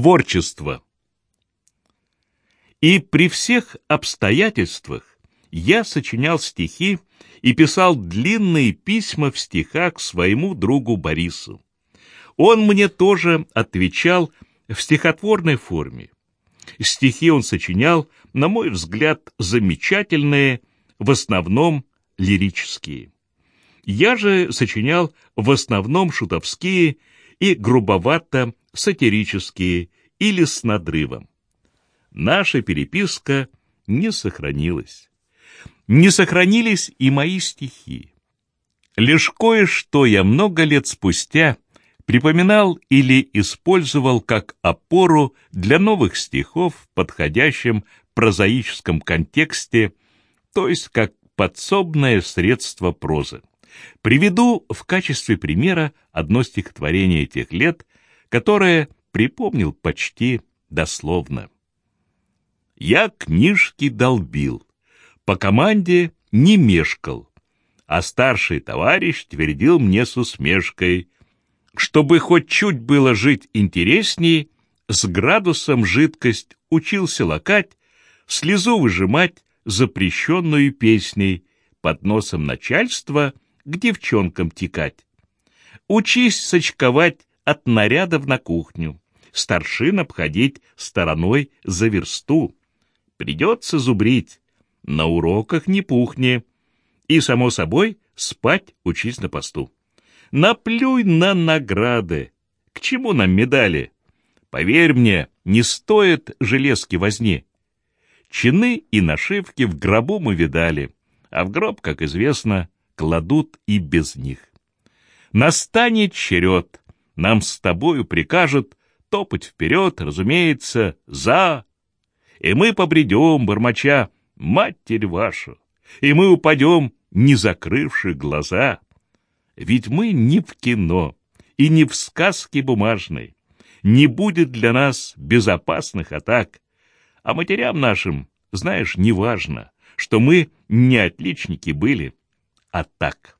Творчество. И при всех обстоятельствах я сочинял стихи и писал длинные письма в стихах своему другу Борису. Он мне тоже отвечал в стихотворной форме. Стихи он сочинял, на мой взгляд, замечательные, в основном лирические. Я же сочинял в основном шутовские и грубовато-сатирические или с надрывом. Наша переписка не сохранилась. Не сохранились и мои стихи. Лишь кое-что я много лет спустя припоминал или использовал как опору для новых стихов в подходящем прозаическом контексте, то есть как подсобное средство прозы. Приведу в качестве примера одно стихотворение тех лет, которое припомнил почти дословно. Я книжки долбил, по команде не мешкал, а старший товарищ твердил мне с усмешкой, чтобы хоть чуть было жить интересней, с градусом жидкость учился лакать, слезу выжимать запрещенную песней, под носом начальства к девчонкам текать. Учись сочковать от нарядов на кухню, старшин обходить стороной за версту. Придется зубрить, на уроках не пухни. И, само собой, спать учись на посту. Наплюй на награды. К чему нам медали? Поверь мне, не стоит железки возни. Чины и нашивки в гробу мы видали, а в гроб, как известно, кладут и без них. Настанет черед, нам с тобою прикажут топать вперед, разумеется, за. И мы побредем, бормоча, матерь вашу, и мы упадем, не закрывши глаза. Ведь мы не в кино и не в сказке бумажной. Не будет для нас безопасных атак. А матерям нашим, знаешь, не важно, что мы не отличники были, а так.